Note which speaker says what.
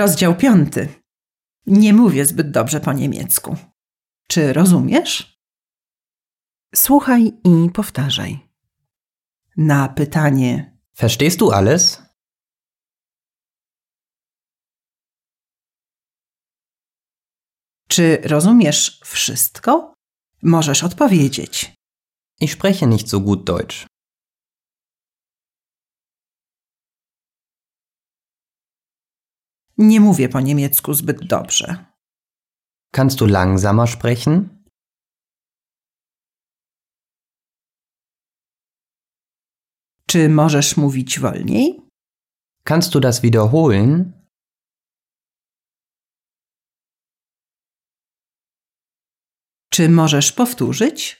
Speaker 1: Rozdział piąty. Nie mówię zbyt dobrze po niemiecku. Czy rozumiesz? Słuchaj i powtarzaj. Na pytanie
Speaker 2: Verstehst du alles?
Speaker 1: Czy rozumiesz wszystko? Możesz odpowiedzieć.
Speaker 2: Ich spreche nicht so gut Deutsch.
Speaker 1: Nie mówię po niemiecku zbyt dobrze.
Speaker 2: Kannst du langsamer sprechen?
Speaker 1: Czy możesz mówić wolniej?
Speaker 2: Kannst du das wiederholen?
Speaker 1: Czy możesz powtórzyć?